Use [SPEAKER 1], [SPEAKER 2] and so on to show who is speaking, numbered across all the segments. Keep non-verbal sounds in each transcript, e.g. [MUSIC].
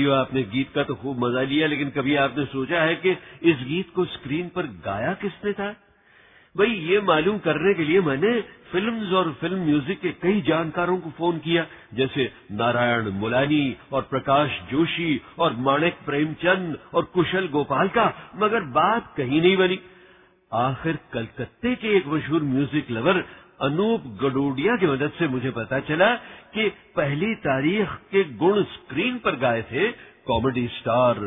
[SPEAKER 1] भाइयों, आपने गीत का तो खूब मज़ा लिया, लेकिन कभी आपने सोचा है कि इस गीत को स्क्रीन पर गाया किसने था? भाई, ये मालूम करने के लिए मैंने फिल्म्स और फ़िल्म म्यूज़िक के कई जानकारों को फ़ोन किया, जैसे नारायण मुलानी और प्रकाश जोशी और माणिक प्रेमचंद और कुशल गोपाल का, मगर बात कहीं नहीं बनी। आखिर कलकत्ते के एक मशहूर म्यूज़िक लवर अनूप गडोडिया की मदद से मुझे पता चला कि पहली तारीख के गुण स्क्रीन पर गाए थे कॉमेडी स्टार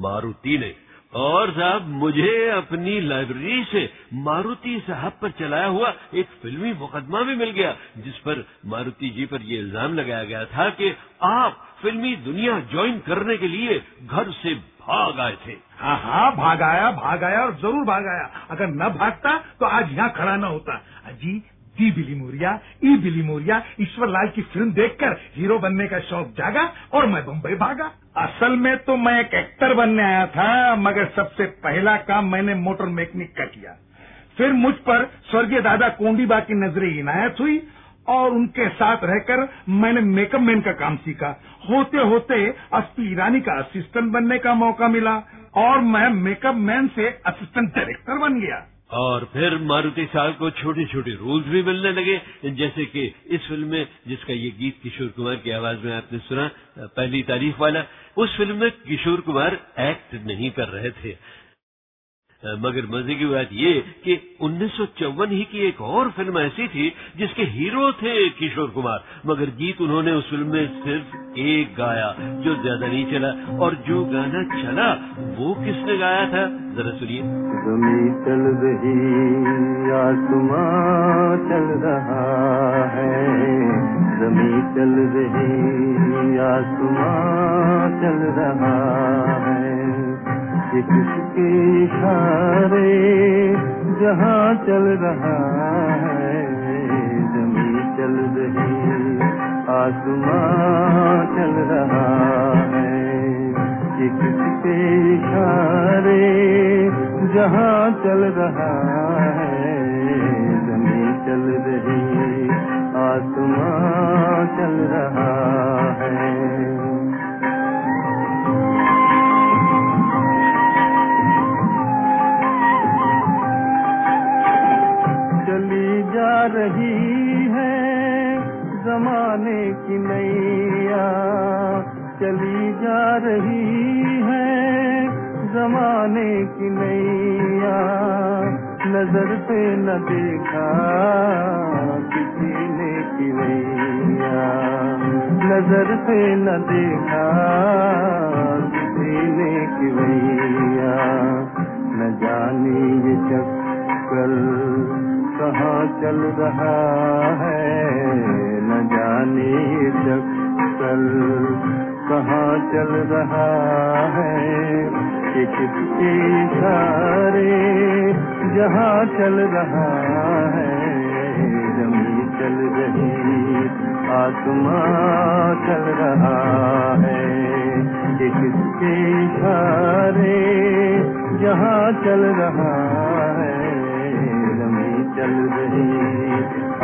[SPEAKER 1] मारुति ने। और साहब, मुझे अपनी लाइब्रेरी से मारुति साहब पर चलाया हुआ एक फिल्मी मुकदमा भी मिल गया, जिस पर मारुति जी पर ये इल्ज़ाम लगाया गया था कि आप फिल्मी दुनिया ज्वाइन करने के लिए घर से भाग आए थे।
[SPEAKER 2] हाँ हाँ भाग आया भाग आया और ज़रूर भाग आया। अगर न भागता तो आज यहाँ खड़ा न होता। अजी D Billimoria, E Billimoria, Ishwar Lal की फ़िल्म देखकर हीरो बनने का शौक जागा और मैं बम्बई भागा। असल में तो मैं एक एक्टर बनने आया था, मगर सबसे पहला काम मैंने मोटर मैकेनिक का किया। फिर मुझ पर स्वर्गीय दादा कोंडीबा की नज़रें इनायत हुई और उनके साथ रहकर मैंने मेकअप मैन का काम सीखा। होते होते अस्पी ईरानी का असिस्टेंट बनने का मौका मिला और मैं मेकअप मैन से असिस्टेंट डायरेक्टर बन गया।
[SPEAKER 1] और फिर मारुति साहब को छोटे छोटे रोल्स भी मिलने लगे, जैसे कि इस फ़िल्म में, जिसका ये गीत किशोर कुमार की आवाज़ में आपने सुना, पहली तारीख वाला, उस फ़िल्म में किशोर कुमार एक्ट नहीं कर रहे थे। मगर मज़े की बात ये कि उन्नीस सौ चौवन ही की एक और फ़िल्म ऐसी थी जिसके हीरो थे किशोर कुमार। मगर गीत उन्होंने उस फ़िल्म में सिर्फ़ एक गाया, जो ज़्यादा नहीं चला, और जो गाना चला, वो किसने गाया था? जरा सुनिए।
[SPEAKER 3] चल रही चल रहा है। जमी चल रही चल रहा है। किसके इशारे जहाँ चल रहा है जमी चल रही आसमां चल रहा है। किसके इशारे जहाँ चल रहा है जमी चल रही आसमां चल रहा है। रही है जमाने की नैया। चली जा रही है जमाने की नैया। नज़र से न देखा किसी ने की नैया नज़र से न देखा किसी ने की नैया न जाने ये चक्कर कहाँ चल रहा है? न जाने ये चक्कर कहाँ चल रहा है। कि किसके इशारे जहाँ चल रहा है। जमी चल रही, आत्मा चल रहा है। कि किसके इशारे जहाँ चल रहा है। चल रही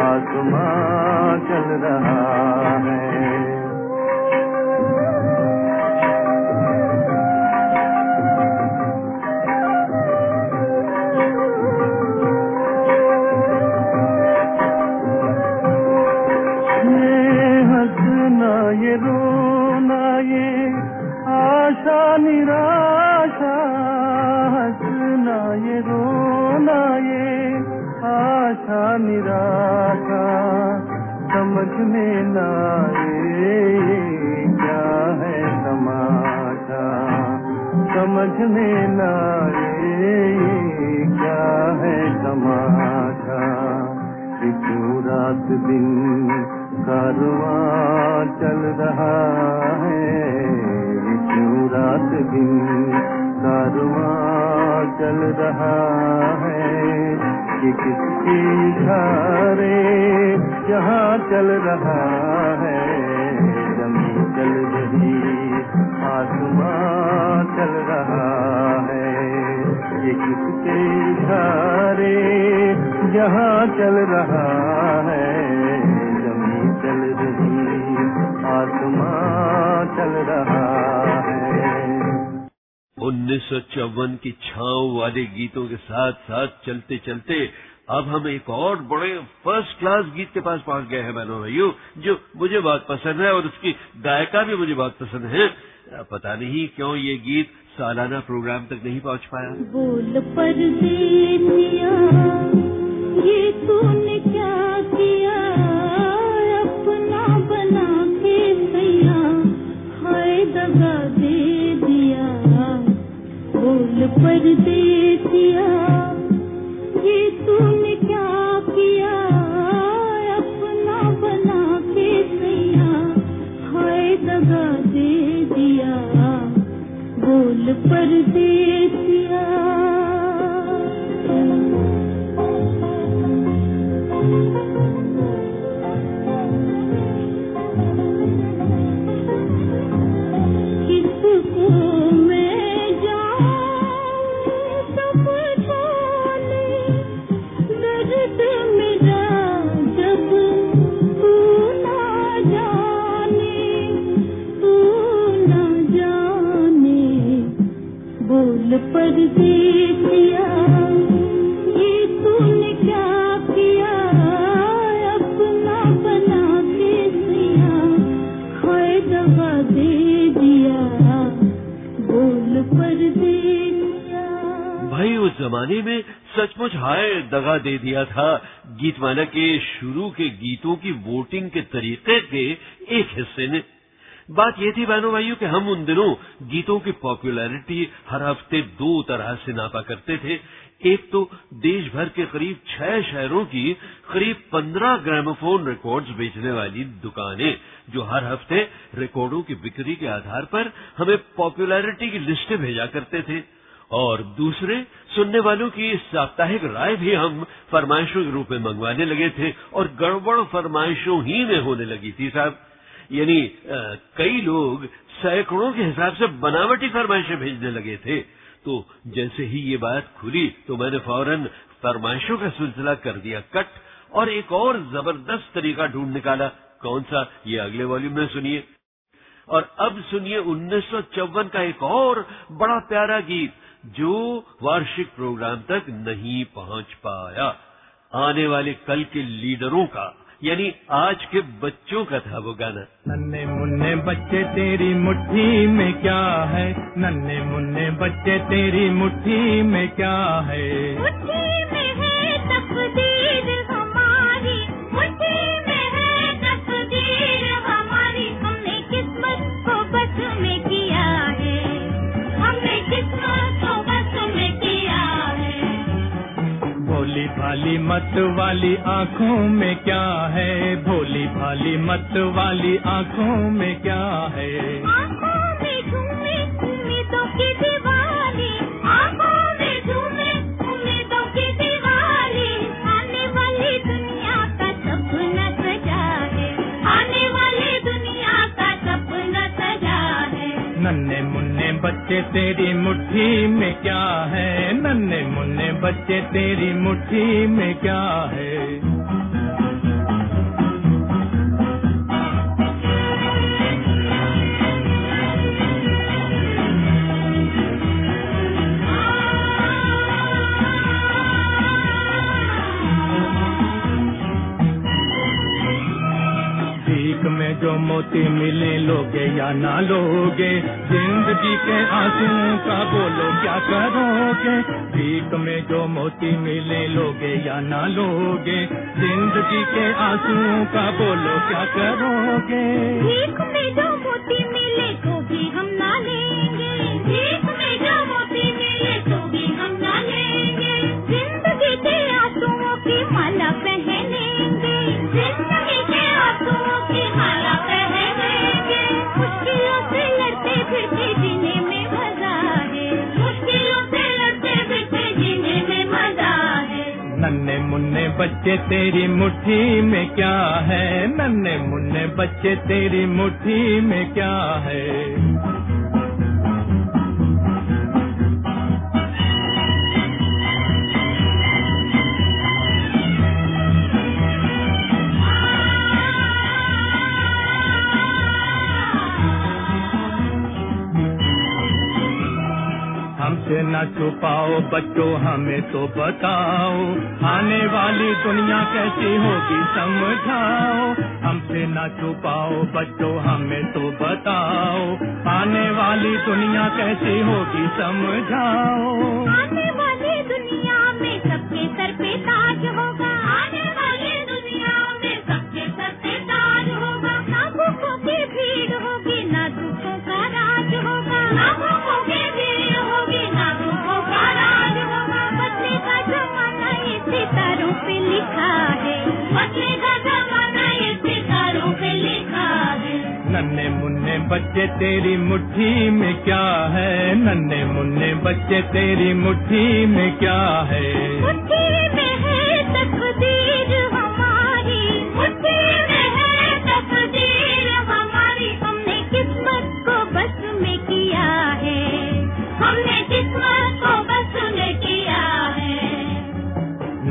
[SPEAKER 3] आसमां चल रहा है। ये रोना ये आशा निराशा निराशा, समझ में न आए क्या है तमाशा? समझ में न आए क्या है तमाशा? क्यों रात दिन कारवां चल रहा है क्यों रात दिन कारवा चल रहा है कि किसके इशारे जहाँ चल रहा है। जमी चल रही, आसमां चल रहा है। ये किसके इशारे जहाँ चल रहा है। जमी चल रही, आसमां चल रहा है
[SPEAKER 1] उन्नीस सौ चौवन की छाव वाले गीतों के साथ साथ चलते चलते अब हम एक और बड़े फ़र्स्ट क्लास गीत के पास पहुँच गए हैं, बहनों भाइयों, जो मुझे बहुत पसंद है और उसकी गायिका भी मुझे बहुत पसंद है। पता नहीं क्यों ये गीत सालाना प्रोग्राम तक नहीं पहुँच पाया।
[SPEAKER 4] बोल पर ये तूने क्या किया? बोल पर ये तूने क्या किया? अपना बना के सैया हाय दगा दे दिया। बोल परदेसिया
[SPEAKER 1] जमाने में सचमुच हाय दगा दे दिया था। गीतमाला के शुरू के गीतों की वोटिंग के तरीके के एक हिस्से ने बात ये थी बहनों भाइयों कि हम उन दिनों गीतों की पॉपुलैरिटी हर हफ़्ते दो तरह से नापा करते थे। एक तो देश भर के करीब छह शहरों की करीब पंद्रह ग्रामोफोन रिकॉर्ड्स बेचने वाली दुकानें, जो हर हफ़्ते रिकॉर्डों की बिक्री के आधार पर हमें पॉपुलैरिटी की लिस्टें भेजा करते थे। और दूसरे, सुनने वालों की साप्ताहिक राय भी हम फरमाइशों के रूप में मंगवाने लगे थे और गड़बड़ फरमाइशों ही में होने लगी थी साहब। यानी कई लोग सैकड़ों के हिसाब से बनावटी फरमाइशें भेजने लगे थे। तो जैसे ही ये बात खुली तो मैंने फ़ौरन फरमाइशों का सिलसिला कर दिया, कट, और एक और ज़बरदस्त तरीका ढूंढ निकाला। कौन सा? ये अगले वॉल्यूम में सुनिए। और अब सुनिए उन्नीस सौ चौवन का एक और बड़ा प्यारा गीत, जो वार्षिक प्रोग्राम तक नहीं पहुँच पाया। आने वाले कल के लीडरों का यानी आज के बच्चों का था वो गाना।
[SPEAKER 3] नन्हे मुन्ने बच्चे तेरी मुट्ठी में क्या है? नन्हे मुन्ने बच्चे तेरी मुट्ठी में क्या है?
[SPEAKER 4] मुट्ठी में है तकदीर।
[SPEAKER 3] भोली मत वाली आँखों में क्या है? भोली भाली मत वाली आँखों में क्या है?
[SPEAKER 4] आँखों में
[SPEAKER 3] बच्चे तेरी मुट्ठी में क्या है? नन्हे मुन्ने बच्चे तेरी मुट्ठी में क्या है? जो मोती मिले लोगे या ना लोगे? ज़िंदगी के आँसू का बोलो, क्या करोगे? भीख में जो मोती मिले लोगे या ना लोगे? ज़िंदगी के आँसू का बोलो, क्या करोगे?
[SPEAKER 4] भीख में जो मोती मिले तो भी हम ना
[SPEAKER 5] बच्चे तेरी मुट्ठी में क्या है? नन्हे मुन्ने बच्चे तेरी मुट्ठी में क्या है? न छुपाओ, बच्चों हमें तो बताओ। आने वाली दुनिया कैसी होगी, समझाओ। हमसे न छुपाओ, बच्चों हमें तो बताओ। आने वाली दुनिया कैसी होगी, समझाओ।
[SPEAKER 6] आने वाली दुनिया में सबके सर पे ताज होगा।
[SPEAKER 5] बच्चे तेरी मुट्ठी में क्या है? नन्हे मुन्ने बच्चे तेरी मुट्ठी में क्या है?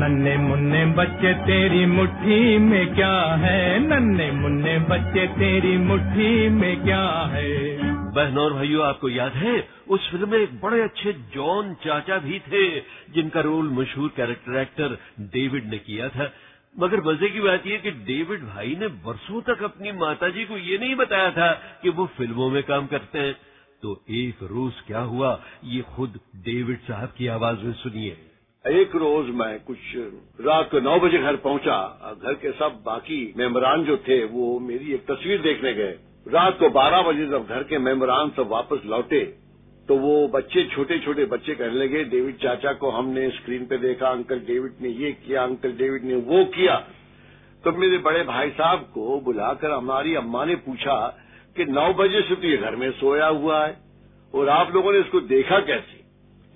[SPEAKER 5] नन्हे मुन्ने बच्चे, तेरी मुट्ठी में क्या है? नन्हे मुन्ने बच्चे, तेरी मुट्ठी में क्या है?
[SPEAKER 1] बहनों और भाइयों, आपको याद है, उस फ़िल्म में एक बड़े अच्छे जॉन चाचा भी थे, जिनका रोल मशहूर कैरेक्टर एक्टर डेविड ने किया था। मगर मज़े की बात यह कि डेविड भाई ने वर्षों तक अपनी माताजी को ये नहीं बताया था कि वो फ़िल्मों में काम करते हैं। तो एक रोज क्या हुआ, ये खुद डेविड साहब की आवाज़ में सुनिए।
[SPEAKER 7] एक रोज मैं कुछ रात को नौ बजे घर पहुँचा। घर के सब बाकी मेम्बरान जो थे, वो मेरी एक तस्वीर देखने गए। रात को बारह बजे जब घर के मेम्बरान सब वापस लौटे तो वो बच्चे छोटे छोटे बच्चे कहने लगे, डेविड चाचा को हमने स्क्रीन पे देखा, अंकल डेविड ने ये किया, अंकल डेविड ने वो किया। तो मेरे बड़े भाई साहब को बुलाकर हमारी अम्मा ने पूछा कि नौ बजे से तो ये घर में सोया हुआ है, और आप लोगों ने इसको देखा कैसे?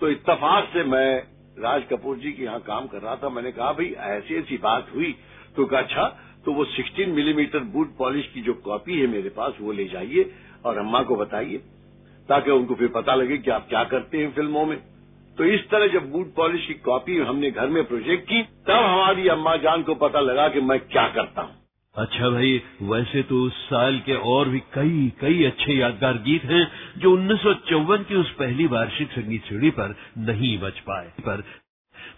[SPEAKER 7] तो इतफाक से मैं राज कपूर जी के यहाँ काम कर रहा था। मैंने कहा, भाई, ऐसी ऐसी बात हुई। तो कहा अच्छा तो वो 16 मिलीमीटर बूट पॉलिश की जो कॉपी है मेरे पास, वो ले जाइए और अम्मा को बताइए, ताकि उनको फिर पता लगे कि आप क्या करते हैं फ़िल्मों में। तो इस तरह जब बूट पॉलिश की कॉपी हमने घर में प्रोजेक्ट की, तब हमारी अम्मा जान को पता लगा कि मैं क्या करता हूँ।
[SPEAKER 1] अच्छा भाई, वैसे तो उस साल के और भी कई कई अच्छे यादगार गीत हैं, जो उन्नीस सौ चौवन की उस पहली वार्षिक संगीत सीढ़ी पर नहीं बच पाए, पर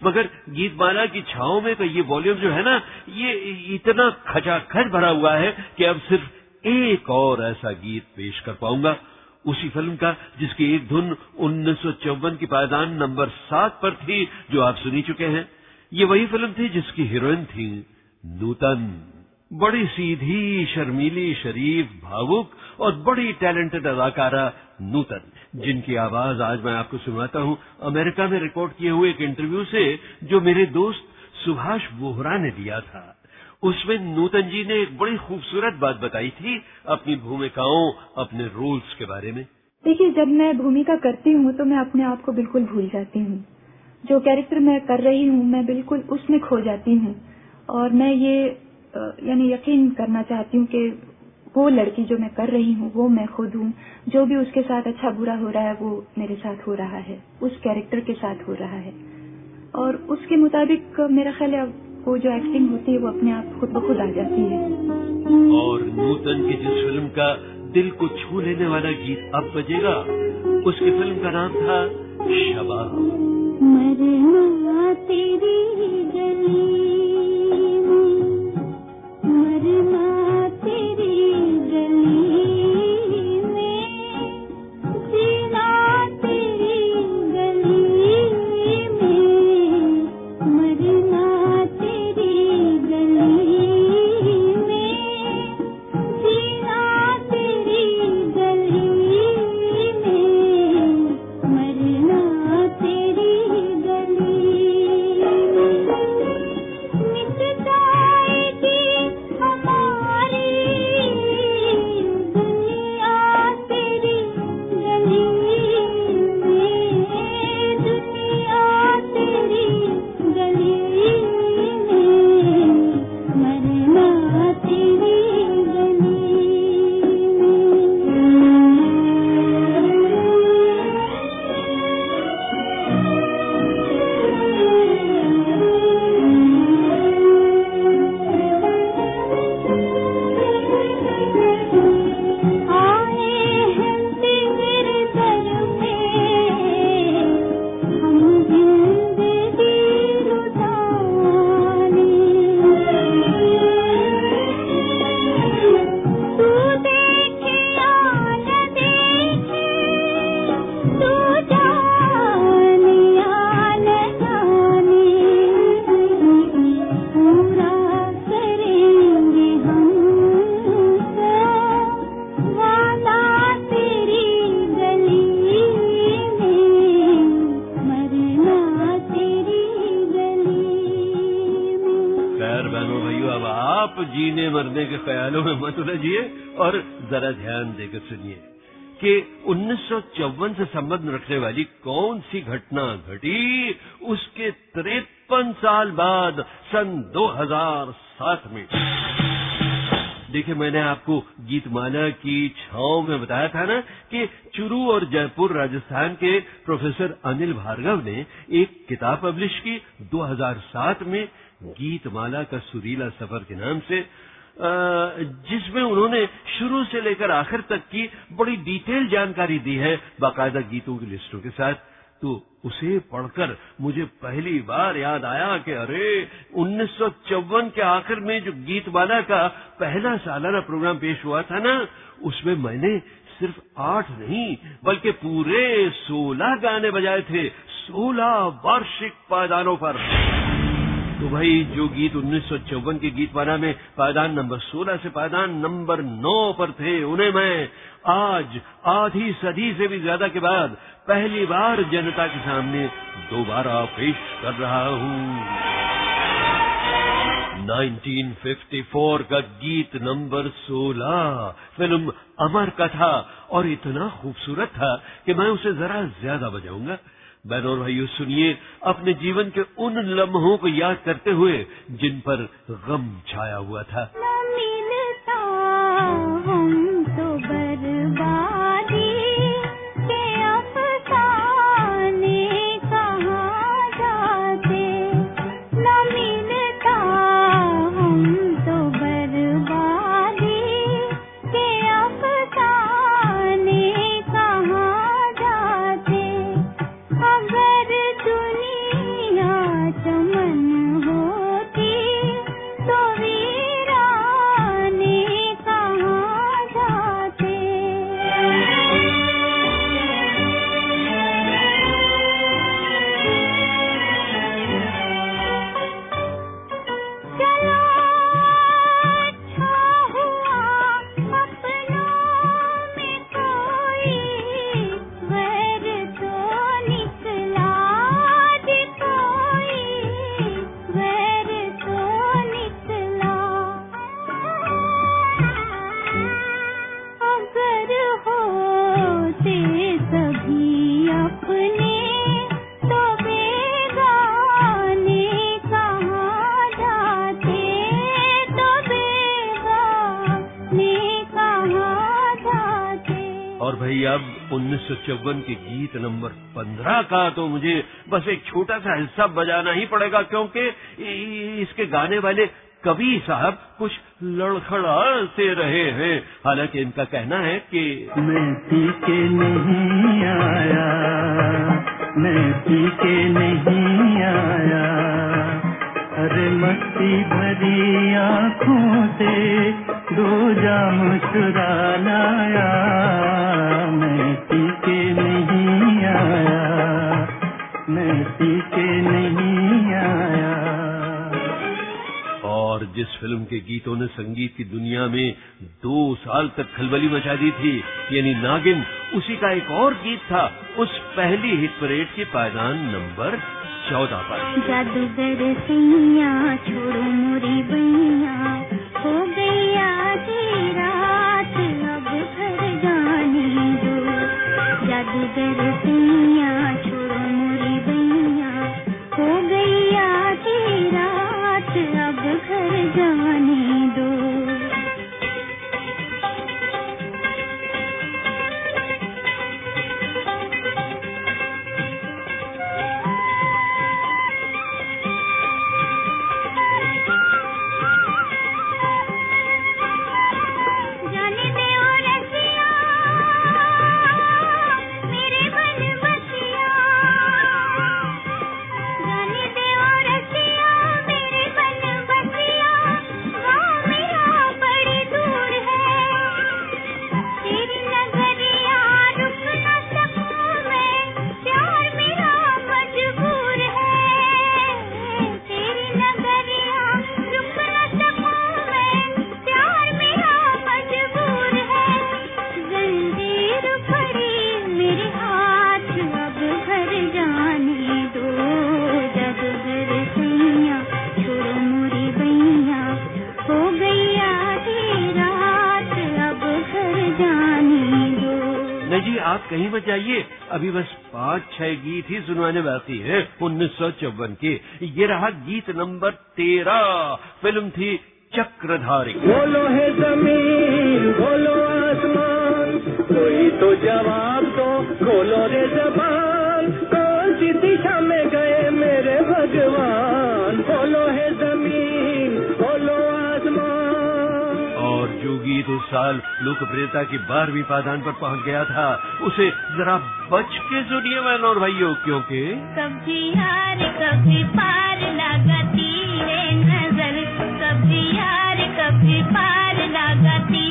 [SPEAKER 1] मगर गीतमाला की छाओ में तो ये वॉल्यूम जो है ना, ये इतना खचाखच भरा हुआ है कि अब सिर्फ़ एक और ऐसा गीत पेश कर पाऊँगा। उसी फ़िल्म का, जिसकी एक धुन उन्नीस सौ चौवन की पायदान नंबर सात पर थी, जो आप सुनी चुके हैं। ये वही फ़िल्म थी जिसकी हीरोइन थी नूतन। बड़ी सीधी, शर्मीली शरीफ, भावुक और बड़ी टैलेंटेड अदाकारा नूतन, जिनकी आवाज़ आज मैं आपको सुनाता हूँ। अमेरिका में रिकॉर्ड किए हुए एक इंटरव्यू से जो मेरे दोस्त सुभाष बोहरा ने दिया था। उसमें नूतन जी ने एक बड़ी खूबसूरत बात बताई थी अपनी भूमिकाओं, अपने रोल्स के बारे में।
[SPEAKER 8] देखिए, जब मैं भूमिका करती हूँ तो मैं अपने आप को बिल्कुल भूल जाती हूँ। जो कैरेक्टर मैं कर रही हूँ, मैं बिल्कुल उसमें खो जाती हूँ। और मैं ये यानी यकीन करना चाहती हूँ कि वो लड़की जो मैं कर रही हूँ वो मैं खुद हूँ। जो भी उसके साथ अच्छा बुरा हो रहा है वो मेरे साथ हो रहा है। उस कैरेक्टर के साथ हो रहा है। और उसके मुताबिक मेरा ख्याल है वो जो एक्टिंग होती है वो अपने आप खुद ब खुद आ जाती है।
[SPEAKER 1] और नूतन की जिस फ़िल्म का दिल को छू लेने वाला गीत अब बजेगा उसकी फ़िल्म का नाम था शबा
[SPEAKER 6] मरना तेरी गली। मरना तेरी गली
[SPEAKER 1] देकर सुनिए, कि उन्नीस से संबंध रखने वाली कौन सी घटना घटी, उसके तिरपन साल बाद, सन 2007 में। देखिए, मैंने आपको गीतमाला की छाव में बताया था ना, कि चुरू और जयपुर, राजस्थान के प्रोफेसर अनिल भार्गव ने एक किताब पब्लिश की 2007 में, गीतमाला का सुरीला सफ़र के नाम से। जिसमें उन्होंने शुरू से लेकर आखिर तक की बड़ी डिटेल जानकारी दी है बाकायदा गीतों की लिस्टों के साथ। तो उसे पढ़कर मुझे पहली बार याद आया कि अरे, उन्नीस सौ चौवन के आखिर में जो गीतमाला का पहला सालाना प्रोग्राम पेश हुआ था ना, उसमें मैंने सिर्फ़ आठ नहीं, बल्कि पूरे सोलह गाने बजाए थे, सोलह वार्षिक पायदानों पर। तो भाई, जो गीत उन्नीस सौ चौवन के गीतमाला में पायदान नंबर 16 से पायदान नंबर 9 पर थे, उन्हें मैं आज, आधी सदी से भी ज़्यादा के बाद, पहली बार जनता के सामने दोबारा पेश कर रहा हूँ। 1954 का गीत नंबर 16 फ़िल्म अमर कथा, और इतना खूबसूरत था कि मैं उसे जरा ज़्यादा बजाऊँगा। बहनों और भाइयों, सुनिए अपने जीवन के उन लम्हों को याद करते हुए जिन पर गम छाया हुआ था। उन्नीस के गीत नंबर 15 का तो मुझे बस एक छोटा सा हिस्सा बजाना ही पड़ेगा, क्योंकि इसके गाने वाले कवि साहब कुछ लड़खड़ाते रहे हैं। हालाँकि इनका कहना है कि
[SPEAKER 3] मैं पी के नहीं आया, मैं पी के नहीं आया। अरे मस्ती भरी आँखों से दो जाम चुरा लाया।
[SPEAKER 1] जिस फ़िल्म के गीतों ने संगीत की दुनिया में दो साल तक खलबली मचा दी थी। यानी नागिन, उसी का एक और गीत था, उस पहली हिट परेड के पायदान नंबर चौदह पर।
[SPEAKER 4] जादूगर सैया छोड़ो मोरी बैया
[SPEAKER 1] बचाइए। अभी बस पाँच, छह गीत ही सुनवाने बाकी है उन्नीस सौ चौवन के। ये रहा गीत नंबर तेरह। फ़िल्म थी चक्रधारी।
[SPEAKER 3] बोलो है ज़मीन, बोलो आसमान, कोई तो जवाब दो, बोलो रे जबान
[SPEAKER 1] जो गीत उस साल लोकप्रियता की बारहवीं पादान पर पहुँच गया था। उसे जरा बच के सुनिए मैं और भाइयों, क्योंकि
[SPEAKER 4] कभी हार, कभी पार लगाती है नज़र। कभी यार कभी पार लगाती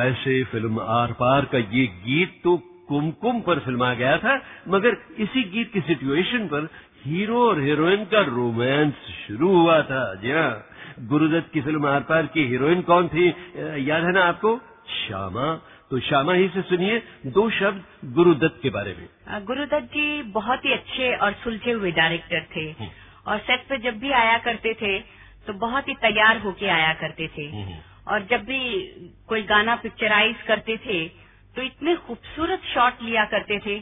[SPEAKER 1] वैसे फ़िल्म आर पार का ये गीत तो कुमकुम पर फिल्मा गया था मगर इसी गीत की सिचुएशन पर हीरो और हीरोइन का रोमांस शुरू हुआ था। जी हाँ गुरुदत्त की फ़िल्म आर पार की हीरोइन कौन थी याद है ना आपको? श्यामा। तो श्यामा ही से सुनिए दो शब्द गुरुदत्त के बारे में।
[SPEAKER 9] गुरुदत्त जी बहुत ही अच्छे और सुलझे हुए डायरेक्टर थे। और सेट पे जब भी आया करते थे तो बहुत ही तैयार होके आया करते थे। और जब भी कोई गाना पिक्चराइज करते थे तो इतने खूबसूरत शॉट लिया करते थे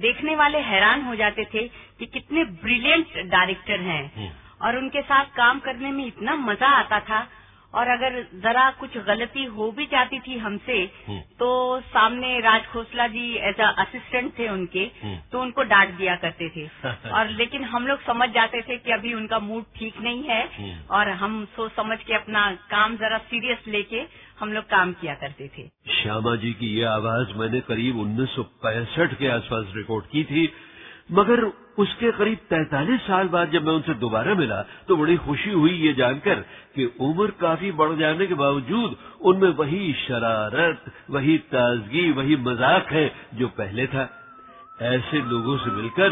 [SPEAKER 9] देखने वाले हैरान हो जाते थे कि कितने ब्रिलियंट डायरेक्टर हैं। और उनके साथ काम करने में इतना मज़ा आता था और अगर जरा कुछ गलती हो भी जाती थी हमसे तो सामने Raj Khosla ji as a assistant थे उनके तो उनको डांट दिया करते थे। [LAUGHS] और लेकिन हम लोग समझ जाते थे कि अभी उनका मूड ठीक नहीं है और हम सोच समझ के अपना काम जरा सीरियस लेके हम लोग काम किया करते थे।
[SPEAKER 1] श्यामा जी की ये आवाज़ मैंने करीब 1965 के आसपास रिकॉर्ड की थी। मगर उसके करीब 43 साल बाद जब मैं उनसे दोबारा मिला तो बड़ी खुशी हुई ये जानकर कि उम्र काफ़ी बढ़ जाने के बावजूद उनमें वही शरारत, वही ताजगी, वही मज़ाक है जो पहले था। ऐसे लोगों से मिलकर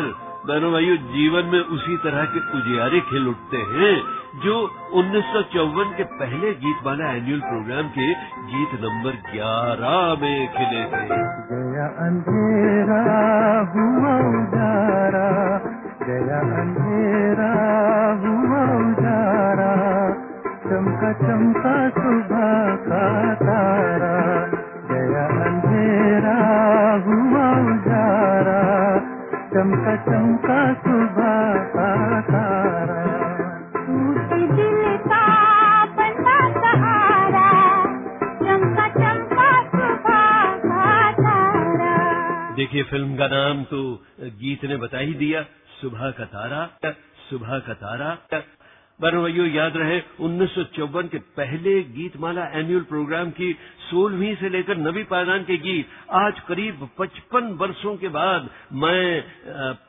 [SPEAKER 1] बहनों भाइयों जीवन में उसी तरह के उजियारे खिल उठते हैं, जो उन्नीस सौ चौवन के पहले गीत वाला एनुअल प्रोग्राम के गीत नंबर 11 में खिले थे।
[SPEAKER 3] चमका चमका सुबह का तारा। गया अंधेरा उजारा चमका चमका सुबह का तारा।
[SPEAKER 4] दिल का बंदा सहारा चमका चमका सुबह का तारा।
[SPEAKER 1] देखिए फ़िल्म का नाम तो गीत ने बता ही दिया सुबह का तारा सुबह का तारा। बनो भैया याद रहे, उन्नीस सौ चौवन के पहले गीतमाला एनुअल प्रोग्राम की सोलहवीं से लेकर नवी पायदान के गीत, आज करीब 55 वर्षों के बाद मैं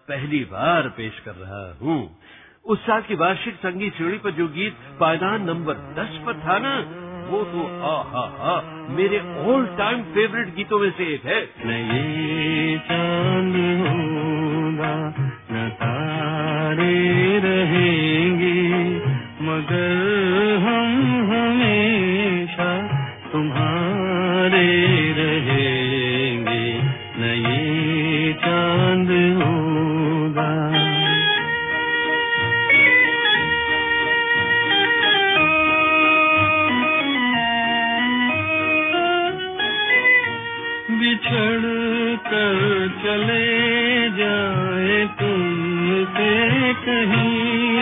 [SPEAKER 1] पहली बार पेश कर रहा हूँ। उस साल की वार्षिक संगीत श्रेणी पर जो गीत पायदान नंबर 10 पर था ना, वो तो आ हा हा मेरे ऑल टाइम फेवरेट गीतों में से एक है।
[SPEAKER 3] न ये चले जाए तुमसे कहीं।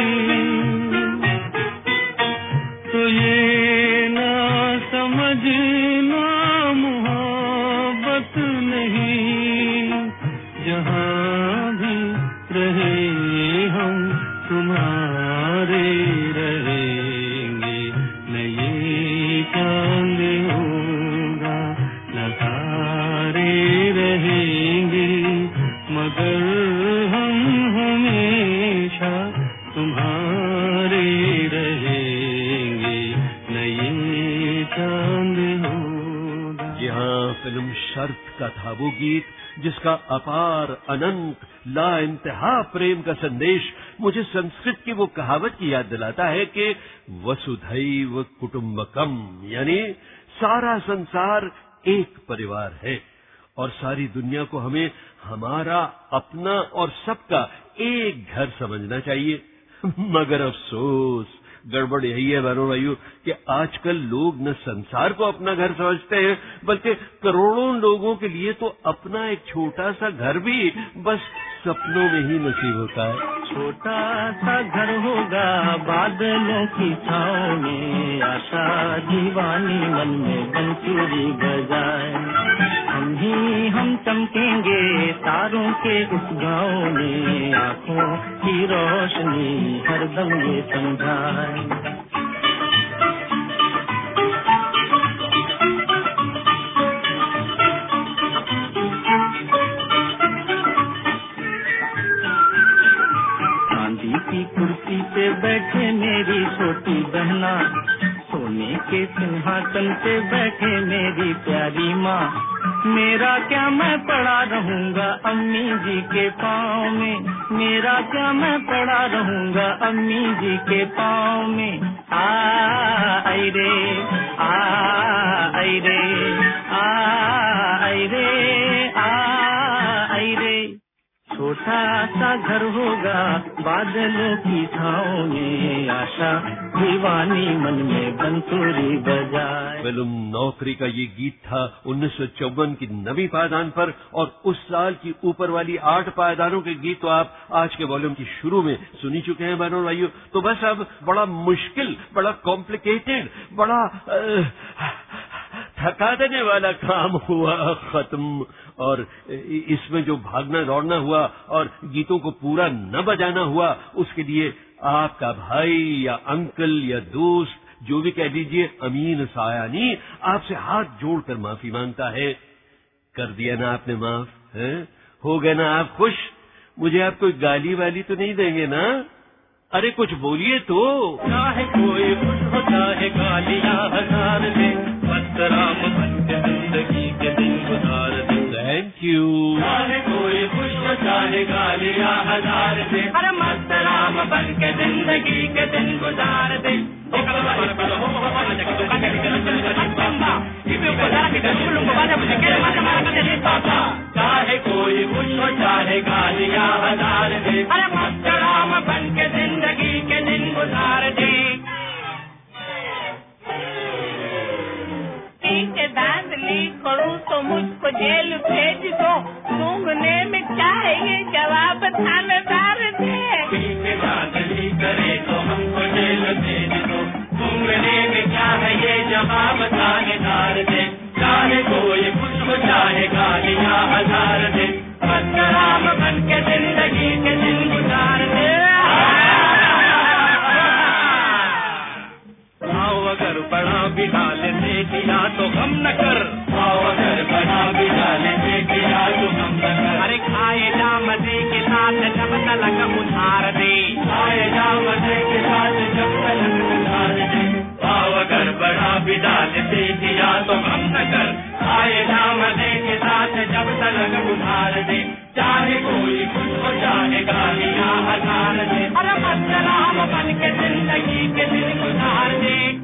[SPEAKER 3] तो ये
[SPEAKER 1] अपार अनंत ला इंतहा प्रेम का संदेश मुझे संस्कृत की वो कहावत की याद दिलाता है कि वसुधैव कुटुंबकम यानी सारा संसार एक परिवार है और सारी दुनिया को हमें हमारा, अपना और सबका एक घर समझना चाहिए। मगर अफसोस गड़बड़ यही है वरुण भाइयों कि आजकल लोग न संसार को अपना घर समझते हैं, बल्कि करोड़ों लोगों के लिए तो अपना एक छोटा सा घर भी, बस सपनों में ही नसीब होता है।
[SPEAKER 3] छोटा सा घर होगा बादलों की छाँव में, आशा दीवानी मन में बंसूरी बजाए। हम ही हम चमकेंगे तारों के उस गाँव में, आँखों की रोशनी हरदम ये समझाए। की कुर्सी पे बैठे मेरी छोटी बहना। सोने के सिंहासन पे बैठे मेरी प्यारी माँ। मेरा क्या मैं पड़ा रहूँगा अम्मी जी के पाँव में? मेरा क्या मैं पड़ा रहूँगा अम्मी जी के पाँव में? आ रे आ रे आ रे, आ। छोटा सा घर होगा बादलों की छाँव में आशा दीवानी मन में बंसुरी बजाए।
[SPEAKER 1] फ़िल्म नौकरी का ये गीत था उन्नीस सौ चौवन की नवी पायदान पर और उस साल की ऊपर वाली आठ पायदानों के गीत तो आप आज के वॉल्यूम की शुरू में सुनी चुके हैं बहनों भाइयों। तो बस अब बड़ा मुश्किल बड़ा कॉम्प्लिकेटेड बड़ा अ, थका देने वाला काम हुआ, खत्म। और इसमें जो भागना दौड़ना हुआ और गीतों को पूरा न बजाना हुआ, उसके लिए आपका भाई या अंकल या दोस्त, जो भी कह दीजिए, अमीन सायानी, आपसे हाथ जोड़कर माफ़ी माँगता है। कर दिया ना आपने माफ़, है? हो गए ना आप खुश? मुझे आप कोई गाली वाली तो नहीं देंगे ना? अरे कुछ बोलिए तो।
[SPEAKER 3] चाहे कोई खुश हो, चाहे गालियाँ हज़ार दे राम के ज़िंदगी के दिन गुजार दे।
[SPEAKER 1] थैंक यू
[SPEAKER 3] चाहे कोई खुश हो चाहे गालियाँ हज़ार दे। अरे मस्त राम बन के ज़िंदगी के दिन गुजार दे। चाहे कोई खुश हो चाहे गालियाँ हज़ार दे। अरे मस्त राम बन के ज़िंदगी के दिन गुजार दे।
[SPEAKER 4] दांतली करूँ तो मुझको जेल भेज दो। सूंघने
[SPEAKER 3] बिलाल ने दिया तो गम न कर। पावगर बना बिलाल ने दिया तो गम न कर। अरे खाए जाम दे के साथ जब तलक उधार दे। खाए जाम दे के साथ जब तलक उधार दे। पावगर बना बिलाल ने दिया तो हम न कर। खाए जाम दे के साथ जब तलक उधार दे। चाहे कोई कुछ हो चाहे गालियाँ हज़ार दे। अरे बच्चा बन के ज़िंदगी के दिन गुजार दे।